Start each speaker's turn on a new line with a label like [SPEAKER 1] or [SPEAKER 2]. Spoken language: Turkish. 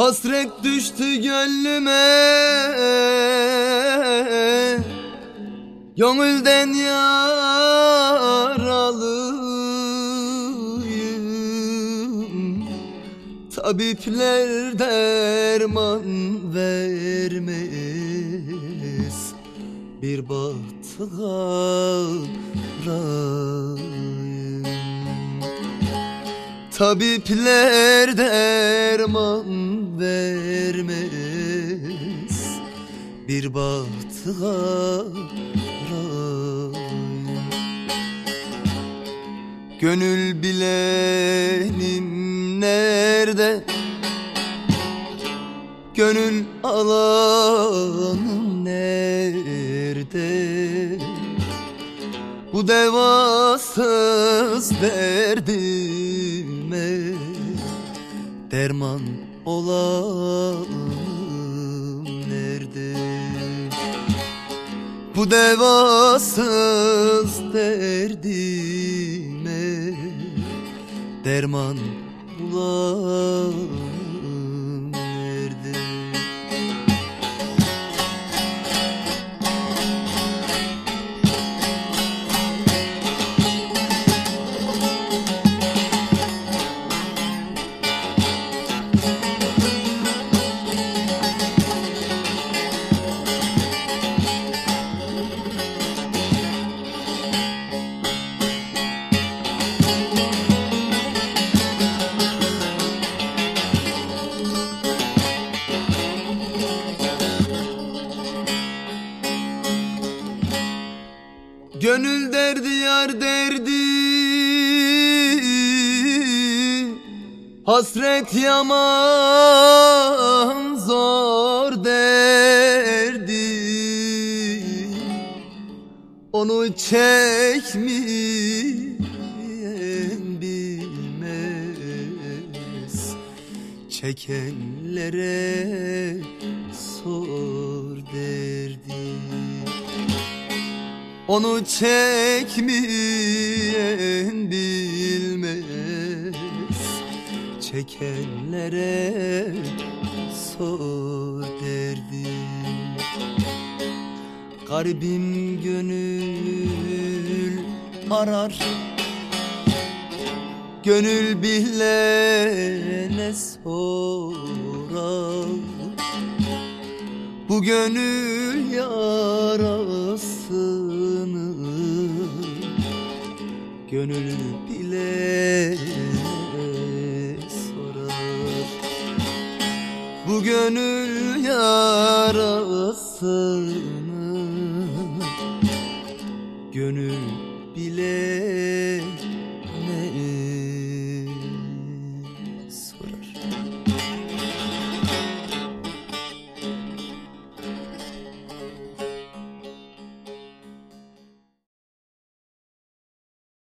[SPEAKER 1] Hasret düştü gönlüme. Gönülden yaralıyım. Tabipler derman vermez. Bir bahtlarayım Tabipler derman vermez. Bir bahtlarayım Gönül bilenim nerede? Gönül alanım nerede? Bu devasız derdime Derman olanım nerede? Bu devasız derdime Derman bulanım Gönül derdi yar derdi. Hasret yaman zor derdi. Onu çekmeyen bilmez. Çekenlere sor derdi onu çekmeyen bilmez. Çekenlere sor derdim Garibim gönül arar. Gönül bilene sorar bu gönül yarasını Gönül bile sorar. Bu gönül yarasını